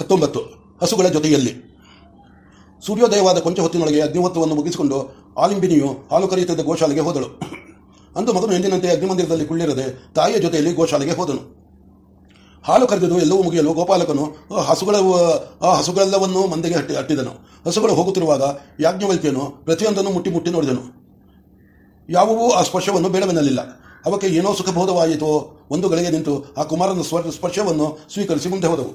ಹತ್ತೊಂಬತ್ತು, ಹಸುಗಳ ಜೊತೆಯಲ್ಲಿ. ಸೂರ್ಯೋದಯವಾದ ಕೊಂಚ ಹೊತ್ತಿನೊಳಗೆ ಅಗ್ನಿಹೋತ್ರವನ್ನು ಮುಗಿಸಿಕೊಂಡು ಆಲಿಂಬಿನಿಯು ಹಾಲು ಕರೆಯುತ್ತಿದ್ದ ಗೋಶಾಲೆಗೆ ಹೋದಳು. ಅಂದು ಮಗನು ಎಂದಿನಂತೆ ಅಗ್ನಿಮಂದಿರದಲ್ಲಿ ಕುಳ್ಳಿರದೆ ತಾಯಿಯ ಜೊತೆಯಲ್ಲಿ ಗೋಶಾಲೆಗೆ ಹೋದನು. ಹಾಲು ಕರೆದು ಎಲ್ಲವೂ ಮುಗಿಯಲು ಗೋಪಾಲಕನು ಹಸುಗಳ, ಆ ಹಸುಗಳೆಲ್ಲವನ್ನೂ ಮಂದೆಗೆ ಹಟ್ಟಿ, ಹಟ್ಟಿದನು. ಹಸುಗಳು ಹೋಗುತ್ತಿರುವಾಗ ಯಾಜ್ಞವಲ್ಕಿಯನು ಪ್ರತಿಯೊಂದನ್ನು ಮುಟ್ಟಿ ಮುಟ್ಟಿ ನೋಡಿದನು. ಯಾವುವೂ ಆ ಸ್ಪರ್ಶವನ್ನು ಬೇಡವೆನ್ನಲಿಲ್ಲ. ಅವಕ್ಕೆ ಏನೋ ಸುಖಬೋಧವಾಯಿತೋ, ಒಂದು ಗಳಿಗೆ ನಿಂತು ಆ ಕುಮಾರನ ಸ್ಪರ್ಶವನ್ನು ಸ್ವೀಕರಿಸಿ ಮುಂದೆ ಹೋದವು.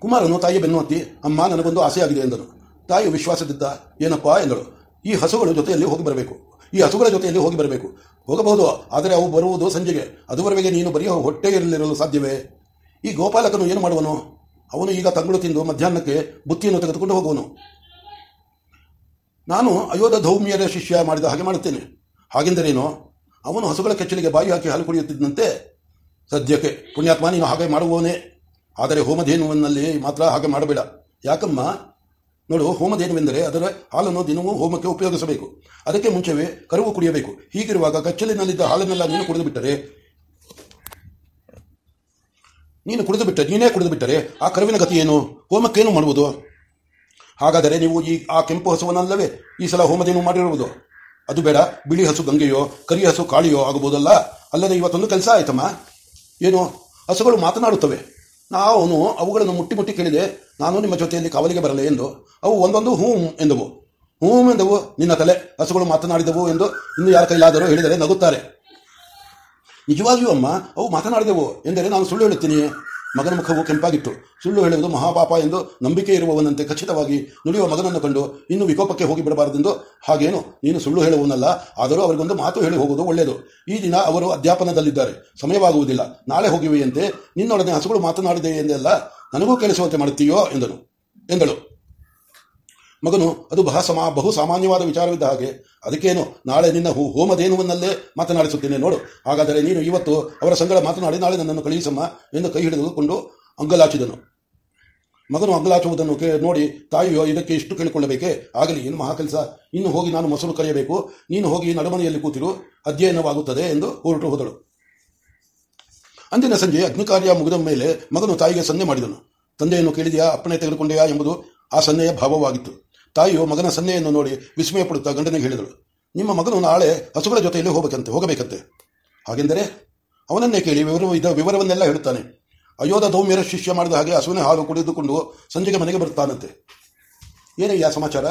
ಕುಮಾರನು ತಾಯಿಯ ಬೆನ್ನು ಹತ್ತಿ ಅಮ್ಮ, ನನಗೊಂದು ಆಸೆಯಾಗಿದೆ ಎಂದನು. ತಾಯಿ ವಿಶ್ವಾಸದಿದ್ದ ಏನಪ್ಪಾ ಎಂದಳು. ಈ ಹಸುಗಳ ಜೊತೆಯಲ್ಲಿ ಹೋಗಿ ಬರಬೇಕು. ಈ ಹಸುಗಳ ಜೊತೆಯಲ್ಲಿ ಹೋಗಿ ಬರಬೇಕು. ಹೋಗಬಹುದು, ಆದರೆ ಅವು ಬರುವುದು ಸಂಜೆಗೆ. ಅದುವರೆಗೆ ನೀನು ಬರೀ ಹೊಟ್ಟೆಯಲ್ಲಿರಲು ಸಾಧ್ಯವೇ? ಈ ಗೋಪಾಲಕನು ಏನು ಮಾಡುವನು? ಅವನು ಈಗ ತಂಗಳು ತಿಂದು ಮಧ್ಯಾಹ್ನಕ್ಕೆ ಬುತ್ತಿಯನ್ನು ತೆಗೆದುಕೊಂಡು ಹೋಗುವನು. ನಾನು ಅಯೋಧ ಧೌಮ್ಯರ ಶಿಷ್ಯ ಮಾಡಿದ ಹಾಗೆ ಮಾಡುತ್ತೇನೆ. ಹಾಗೆಂದರೇನು? ಅವನು ಹಸುಗಳ ಕೆಚ್ಚಲಿಗೆ ಬಾಯಿ ಹಾಕಿ ಹಾಲು ಕುಡಿಯುತ್ತಿದ್ದಂತೆ, ಸದ್ಯಕ್ಕೆ ಪುಣ್ಯಾತ್ಮ ನೀನು ಹಾಗೆ ಮಾಡುವವನೇ. ಆದರೆ ಹೋಮಧೇನುವಿನಲ್ಲಿ ಮಾತ್ರ ಹಾಗೆ ಮಾಡಬೇಡ. ಯಾಕಮ್ಮ? ನೋಡು, ಹೋಮಧೇನುವೆಂದರೆ ಅದರ ಹಾಲನ್ನು ದಿನವೂ ಹೋಮಕ್ಕೆ ಉಪಯೋಗಿಸಬೇಕು. ಅದಕ್ಕೆ ಮುಂಚೆವೇ ಕರುವು ಕುಡಿಯಬೇಕು. ಹೀಗಿರುವಾಗ ಕಚ್ಚಲಿನಲ್ಲಿದ್ದ ಹಾಲನ್ನೆಲ್ಲ ನೀನು ಕುಡಿದು ಬಿಟ್ಟರೆ ನೀನು ಕುಡಿದು ಬಿಟ್ಟರೆ ನೀನೇ ಕುಡಿದು ಬಿಟ್ಟರೆ ಆ ಕರುವಿನ ಗತಿ ಏನು? ಹೋಮಕ್ಕೇನು ಮಾಡುವುದು? ಹಾಗಾದರೆ ನೀವು ಈ, ಆ ಕೆಂಪು ಹಸುವನ್ನಲ್ಲವೇ ಈ ಸಲ ಹೋಮಧೇನು ಮಾಡಿರುವುದು? ಅದು ಬೇಡ, ಬಿಳಿ ಹಸು ಗಂಗೆಯೋ, ಕರಿ ಹಸು ಕಾಳಿಯೋ ಆಗಬಹುದಲ್ಲ ಅಲ್ಲದೆ ಇವತ್ತೊಂದು ಕೆಲಸ ಆಯ್ತಮ್ಮ. ಏನು? ಹಸುಗಳು ಮಾತನಾಡುತ್ತವೆ. ನಾವು ಅವುಗಳನ್ನು ಮುಟ್ಟಿ ಮುಟ್ಟಿ ಕೇಳಿದೆ, ನಾನು ನಿಮ್ಮ ಜೊತೆಯಲ್ಲಿ ಕಾವಲಿಗೆ ಬರಲೇ ಎಂದು. ಅವು ಒಂದೊಂದು ಹೂಂ ಎಂದವು. ಹೂಂ ಎಂದವು ನಿನ್ನ ತಲೆ. ಹಸುಗಳು ಮಾತನಾಡಿದವು ಎಂದು ಇನ್ನು ಯಾರ ಕೈಲಾದರೂ ಹೇಳಿದರೆ ನಗುತ್ತಾರೆ. ನಿಜವಾಗಿಯೂ ಅಮ್ಮ, ಅವು ಮಾತನಾಡಿದವು ಎಂದರೆ ನಾನು ಸುಳ್ಳು ಹೇಳುತ್ತೀನಿ. ಮಗನ ಮುಖವು ಕೆಂಪಾಗಿತ್ತು. ಸುಳ್ಳು ಹೇಳುವುದು ಮಹಾಪಾಪ ಎಂದು ನಂಬಿಕೆ ಇರುವವನಂತೆ ಖಚಿತವಾಗಿ ನುಡಿಯುವ ಮಗನನ್ನು ಕಂಡು ಇನ್ನು ವಿಕೋಪಕ್ಕೆ ಹೋಗಿ ಬಿಡಬಾರದೆಂದು ಹಾಗೇನು? ನೀನು ಸುಳ್ಳು ಹೇಳುವವನಲ್ಲ, ಆದರೂ ಅವರಿಗೊಂದು ಮಾತು ಹೇಳಿ ಹೋಗುವುದು ಒಳ್ಳೆಯದು. ಈ ದಿನ ಅವರು ಅಧ್ಯಾಪನದಲ್ಲಿದ್ದಾರೆ. ಸಮಯವಾಗುವುದಿಲ್ಲ. ನಾಳೆ ಹೋಗಿವೆಯಂತೆ. ನಿನ್ನೊಡನೆ ಹಸುಗಳು ಮಾತನಾಡಿದೆ ಎಂದೆಲ್ಲ ನನಗೂ ಕೇಳಿಸುವಂತೆ ಮಾಡುತ್ತೀಯೋ ಎಂದನು. ಎಂದಳು. ಮಗನು, ಅದು ಬಹ ಸಮ, ಬಹು ಸಾಮಾನ್ಯವಾದ ವಿಚಾರವಿದ್ದ ಹಾಗೆ. ಅದಕ್ಕೇನು, ನಾಳೆ ನಿನ್ನ ಹೂ, ಹೋಮಧೇನುವನ್ನಲ್ಲೇ ಮಾತನಾಡಿಸುತ್ತೇನೆ ನೋಡು. ಹಾಗಾದರೆ ನೀನು ಇವತ್ತು ಅವರ ಸಂಗಡ ಮಾತನಾಡಿ ನಾಳೆ ನನ್ನನ್ನು ಕಳುಹಿಸಮ್ಮ ಎಂದು ಕೈ ಹಿಡಿದುಕೊಂಡು ಅಂಗಲಾಚಿದನು. ಮಗನು ಅಂಗಲಾಚುವುದನ್ನು ನೋಡಿ, ತಾಯಿಯೋ, ಇದಕ್ಕೆ ಇಷ್ಟು ಕೇಳಿಕೊಳ್ಳಬೇಕೇ? ಆಗಲಿ ಏನು ಮಹಾ ಕೆಲಸ. ಇನ್ನು ಹೋಗಿ ನಾನು ಮೊಸರು ಕರೆಯಬೇಕು. ನೀನು ಹೋಗಿ ನಡುಮನೆಯಲ್ಲಿ ಕೂತಿರು. ಅಧ್ಯಯನವಾಗುತ್ತದೆ ಎಂದು ಹೊರಟು ಹೋದಳು. ಅಂದಿನ ಸಂಜೆ ಅಗ್ನಿಕಾರ್ಯ ಮುಗಿದ ಮೇಲೆ ಮಗನು ತಾಯಿಗೆ ಸನ್ನೆ ಮಾಡಿದನು. ತಂದೆಯನ್ನು ಕೇಳಿದೆಯಾ, ಅಪ್ಪಣೆ ತೆಗೆದುಕೊಂಡೆಯಾ ಎಂಬುದು ಆ ಸನ್ನೆಯ ಭಾವವಾಗಿತ್ತು. ತಾಯಿಯು ಮಗನ ಸನ್ನೆಯನ್ನು ನೋಡಿ ವಿಸ್ಮಯ ಪಡುತ್ತಾ ಗಂಡನಿಗೆ ಹೇಳಿದಳು, ನಿಮ್ಮ ಮಗನು ನಾಳೆ ಹಸುಗಳ ಜೊತೆಯಲ್ಲಿ ಹೋಗಬೇಕಂತೆ ಹೋಗಬೇಕಂತೆ. ಹಾಗೆಂದರೆ ಅವನನ್ನೇ ಕೇಳಿ ವಿವರ, ಇದ ವಿವರವನ್ನೆಲ್ಲ ಹೇಳುತ್ತಾನೆ. ಅಯೋಧ ದೌಮ್ಯರ ಶಿಷ್ಯ ಮಾಡಿದ ಹಾಗೆ ಹಸುವಿನ ಹಾಲು ಕುಡಿದುಕೊಂಡು ಸಂಜೆಗೆ ಮನೆಗೆ ಬರುತ್ತಾನಂತೆ ಏನಯ್ಯ ಸಮಾಚಾರ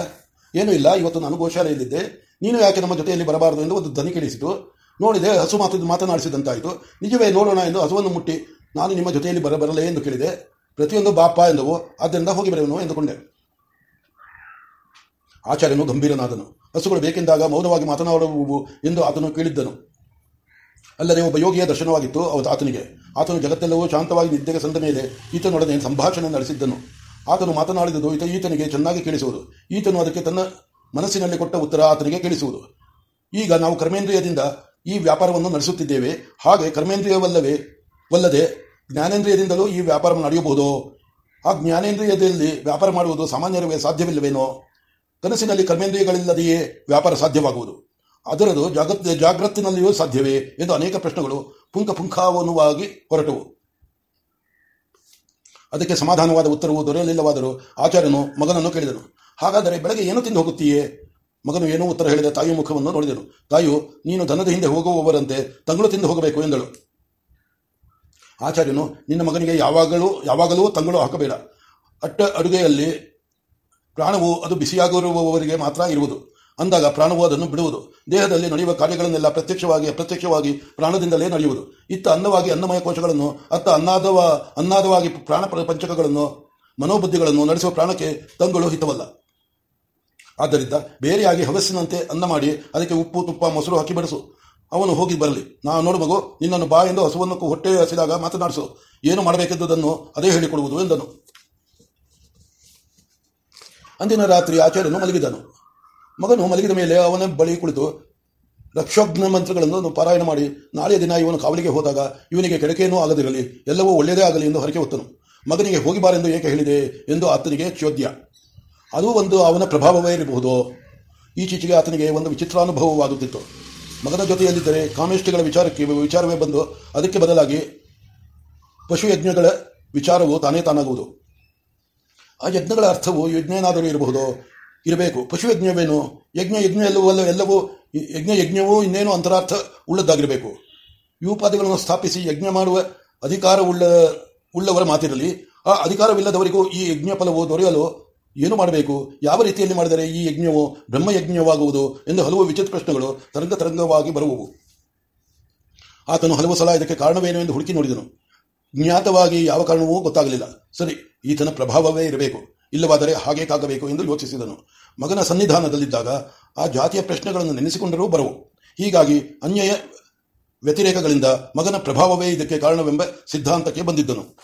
ಏನೂ ಇಲ್ಲ, ಇವತ್ತು ನಾನು ಗೋಶಾಲೆಯಲ್ಲಿದ್ದೆ. ನೀನು ಯಾಕೆ ನಮ್ಮ ಜೊತೆಯಲ್ಲಿ ಬರಬಾರದು ಎಂದು ಒಂದು ಧನಿ ಕೇಳಿಸಿತು. ನೋಡಿದೆ ಹಸು ಮಾತು ಮಾತನಾಡಿಸಿದಂತಾಯಿತು. ನಿಜವೇ ನೋಡೋಣ ಎಂದು ಹಸುವನ್ನು ಮುಟ್ಟಿ, ನಾನು ನಿಮ್ಮ ಜೊತೆಯಲ್ಲಿ ಬರಬರಲೇ ಎಂದು ಕೇಳಿದೆ. ಪ್ರತಿಯೊಂದು ಬಾಪ ಎಂದವು, ಆದ್ದರಿಂದ ಹೋಗಿ ಬರುವನು ಎಂದುಕೊಂಡೆ. ಆಚಾರ್ಯನು ಗಂಭೀರನಾದನು. ಹಸುಗಳು ಬೇಕೆಂದಾಗ ಮೌನವಾಗಿ ಮಾತನಾಡುವು ಎಂದು ಆತನು ಕೇಳಿದ್ದನು. ಅಲ್ಲದೆ ಒಬ್ಬ ಯೋಗಿಯ ದರ್ಶನವಾಗಿತ್ತು ಅವತ್ತು ಆತನಿಗೆ. ಆತನು ಜಗತ್ತೆಲ್ಲವೂ ಶಾಂತವಾಗಿ ನಿದ್ದೆಗೆ ಸಂದ ಮೇಲೆ ಈತನೊಡನೆ ಸಂಭಾಷಣೆ ನಡೆಸಿದ್ದನು. ಆತನು ಮಾತನಾಡಿದುದು ಈತ ಈತನಿಗೆ ಚೆನ್ನಾಗಿ ಕೇಳಿಸುವುದು. ಈತನು ಅದಕ್ಕೆ ತನ್ನ ಮನಸ್ಸಿನಲ್ಲಿ ಕೊಟ್ಟ ಉತ್ತರ ಆತನಿಗೆ ಕೇಳಿಸುವುದು. ಈಗ ನಾವು ಕರ್ಮೇಂದ್ರಿಯದಿಂದ ಈ ವ್ಯಾಪಾರವನ್ನು ನಡೆಸುತ್ತಿದ್ದೇವೆ. ಹಾಗೆ ಕರ್ಮೇಂದ್ರಿಯವಲ್ಲವೇ ವಲ್ಲದೆ ಜ್ಞಾನೇಂದ್ರಿಯದಿಂದಲೂ ಈ ವ್ಯಾಪಾರವನ್ನು ನಡೆಯಬಹುದು? ಆ ಜ್ಞಾನೇಂದ್ರಿಯದಲ್ಲಿ ವ್ಯಾಪಾರ ಮಾಡುವುದು ಸಾಮಾನ್ಯರವೇ ಸಾಧ್ಯವಿಲ್ಲವೇನೋ? ಕನಸಿನಲ್ಲಿ ಕರ್ಮೇಂದ್ರಿಯಗಳಿಲ್ಲದೆಯೇ ವ್ಯಾಪಾರ ಸಾಧ್ಯವಾಗುವುದು? ಅದರದು ಜಾಗತ್ ಜಾಗೃತಿನಲ್ಲಿಯೂ ಸಾಧ್ಯವೇ ಎಂದು ಅನೇಕ ಪ್ರಶ್ನೆಗಳು ಪುಂಖ ಪುಂಖಾವನುವಾಗಿ ಹೊರಟವು. ಅದಕ್ಕೆ ಸಮಾಧಾನವಾದ ಉತ್ತರವು ದೊರೆಯಲಿಲ್ಲವಾದರೂ ಆಚಾರ್ಯನು ಮಗನನ್ನು ಕೇಳಿದನು. ಹಾಗಾದರೆ ಬೆಳಗ್ಗೆ ಏನು ತಿಂದು ಹೋಗುತ್ತೀಯೇ? ಮಗನು ಏನೋ ಉತ್ತರ ಹೇಳಿದ ತಾಯಿಯ ಮುಖವನ್ನು ನೋಡಿದನು. ತಾಯಿಯು, ನೀನು ದನದ ಹಿಂದೆ ಹೋಗುವವರಂತೆ ತಂಗಳು ತಿಂದು ಹೋಗಬೇಕು ಎಂದಳು. ಆಚಾರ್ಯನು, ನಿನ್ನ ಮಗನಿಗೆ ಯಾವಾಗಲೂ ಯಾವಾಗಲೂ ತಂಗಳು ಹಾಕಬೇಡ. ಅಟ್ಟ ಅಡುಗೆಯಲ್ಲಿ ಪ್ರಾಣವು ಅದು ಬಿಸಿಯಾಗಿರುವವರಿಗೆ ಮಾತ್ರ ಇರುವುದು. ಅಂದಾಗ ಪ್ರಾಣವು ಅದನ್ನು ಬಿಡುವುದು. ದೇಹದಲ್ಲಿ ನಡೆಯುವ ಕಾರ್ಯಗಳನ್ನೆಲ್ಲ ಪ್ರತ್ಯಕ್ಷವಾಗಿ, ಅಪ್ರತ್ಯಕ್ಷವಾಗಿ ಪ್ರಾಣದಿಂದಲೇ ನಡೆಯುವುದು. ಇತ್ತ ಅನ್ನವಾಗಿ ಅನ್ನಮಯ ಕೋಶಗಳನ್ನು, ಅತ್ತ ಅನ್ನಾದವ, ಅನ್ನಾದವಾಗಿ ಪ್ರಾಣ ಪಂಚಕಗಳನ್ನು, ಮನೋಬುದ್ಧಿಗಳನ್ನು ನಡೆಸುವ ಪ್ರಾಣಕ್ಕೆ ತಂಗಳು ಹಿತವಲ್ಲ. ಆದ್ದರಿಂದ ಬೇರೆಯಾಗಿ ಹವಸ್ಸಿನಂತೆ ಅನ್ನ ಮಾಡಿ ಅದಕ್ಕೆ ಉಪ್ಪು, ತುಪ್ಪ, ಮೊಸರು ಹಾಕಿ ಬಡಿಸು. ಅವನು ಹೋಗಿ ಬರಲಿ. ನಾ, ನೋಡು ಮಗು, ನಿನ್ನನ್ನು ಬಾ ಎಂದು ಹಸುವನ್ನು ಹೊಟ್ಟೆ ಹಸಿದಾಗ ಮಾತನಾಡಿಸು. ಏನು ಮಾಡಬೇಕೆಂದುದನ್ನು ಅದೇ ಹೇಳಿಕೊಡುವುದು ಎಂದನು. ಅಂದಿನ ರಾತ್ರಿ ಆಚಾರ್ಯನು ಮಲಗಿದನು. ಮಗನು ಮಲಗಿದ ಮೇಲೆ ಅವನ ಬಳಿ ಕುಳಿತು ರಕ್ಷೋಗ್ನ ಮಂತ್ರಗಳನ್ನು ಪಾರಾಯಣ ಮಾಡಿ, ನಾಳೆಯ ದಿನ ಇವನು ಕಾವಲಿಗೆ ಹೋದಾಗ ಇವನಿಗೆ ಕೆಡಕೇನೂ ಆಗದಿರಲಿ, ಎಲ್ಲವೂ ಒಳ್ಳೆಯದೇ ಆಗಲಿ ಎಂದು ಹರಕೆ ಹೊತ್ತನು. ಮಗನಿಗೆ ಹೋಗಿಬಾರೆಂದು ಏಕೆ ಹೇಳಿದೆ ಎಂದು ಆತನಿಗೆ ಚೋದ್ಯ. ಅದು ಒಂದು ಅವನ ಪ್ರಭಾವವೇ ಇರಬಹುದು? ಈಚೀಚೆಗೆ ಆತನಿಗೆ ಒಂದು ವಿಚಿತ್ರಾನುಭವವಾಗುತ್ತಿತ್ತು ಮಗನ ಜೊತೆಯಲ್ಲಿದ್ದರೆ ಕಾಮೇಷ್ಟಿಗಳ ವಿಚಾರಕ್ಕೆ ವಿಚಾರವೇ ಬಂದು ಅದಕ್ಕೆ ಬದಲಾಗಿ ಪಶುಯಜ್ಞಗಳ ವಿಚಾರವು ತಾನೇ ತಾನಾಗುವುದು. ಆ ಯಜ್ಞಗಳ ಅರ್ಥವು ಯಜ್ಞೇನಾದರೂ ಇರಬಹುದು, ಇರಬೇಕು. ಪಶು ಯಜ್ಞವೇನು ಯಜ್ಞ ಯಜ್ಞ ಎಲ್ಲವೂ ಎಲ್ಲವೂ ಯಜ್ಞ, ಯಜ್ಞವೂ ಇನ್ನೇನು ಅಂತರಾರ್ಥ ಉಳ್ಳದ್ದಾಗಿರಬೇಕು. ಯೂಪಾದಿಗಳನ್ನು ಸ್ಥಾಪಿಸಿ ಯಜ್ಞ ಮಾಡುವ ಅಧಿಕಾರ ಉಳ್ಳ ಉಳ್ಳವರ ಮಾತಿರಲಿ. ಆ ಅಧಿಕಾರವಿಲ್ಲದವರಿಗೂ ಈ ಯಜ್ಞ ಫಲವು ದೊರೆಯಲು ಏನು ಮಾಡಬೇಕು? ಯಾವ ರೀತಿಯಲ್ಲಿ ಮಾಡಿದರೆ ಈ ಯಜ್ಞವು ಬ್ರಹ್ಮಯಜ್ಞವಾಗುವುದು ಎಂದು ಹಲವು ವಿಚಿತ್ರ ಪ್ರಶ್ನೆಗಳು ತರಂಗ ತರಂಗವಾಗಿ ಬರುವವು. ಆತನು ಹಲವು ಸಲ ಇದಕ್ಕೆ ಕಾರಣವೇನು ಎಂದು ಹುಡುಕಿ ನೋಡಿದನು. ಜ್ಞಾತವಾಗಿ ಯಾವ ಕಾರಣವೂ ಗೊತ್ತಾಗಲಿಲ್ಲ. ಸರಿ, ಈತನ ಪ್ರಭಾವವೇ ಇರಬೇಕು. ಇಲ್ಲವಾದರೆ ಹಾಗೆ ಕಾಗಬೇಕು ಎಂದು ಯೋಚಿಸಿದನು. ಮಗನ ಸನ್ನಿಧಾನದಲ್ಲಿದ್ದಾಗ ಆ ಜಾತಿಯ ಪ್ರಶ್ನೆಗಳನ್ನು ನೆನೆಸಿಕೊಂಡರೂ ಬರವು. ಹೀಗಾಗಿ ಅನ್ಯಯ ವ್ಯತಿರೇಕಗಳಿಂದ ಮಗನ ಪ್ರಭಾವವೇ ಇದಕ್ಕೆ ಕಾರಣವೆಂಬ ಸಿದ್ಧಾಂತಕ್ಕೆ ಬಂದಿದ್ದನು.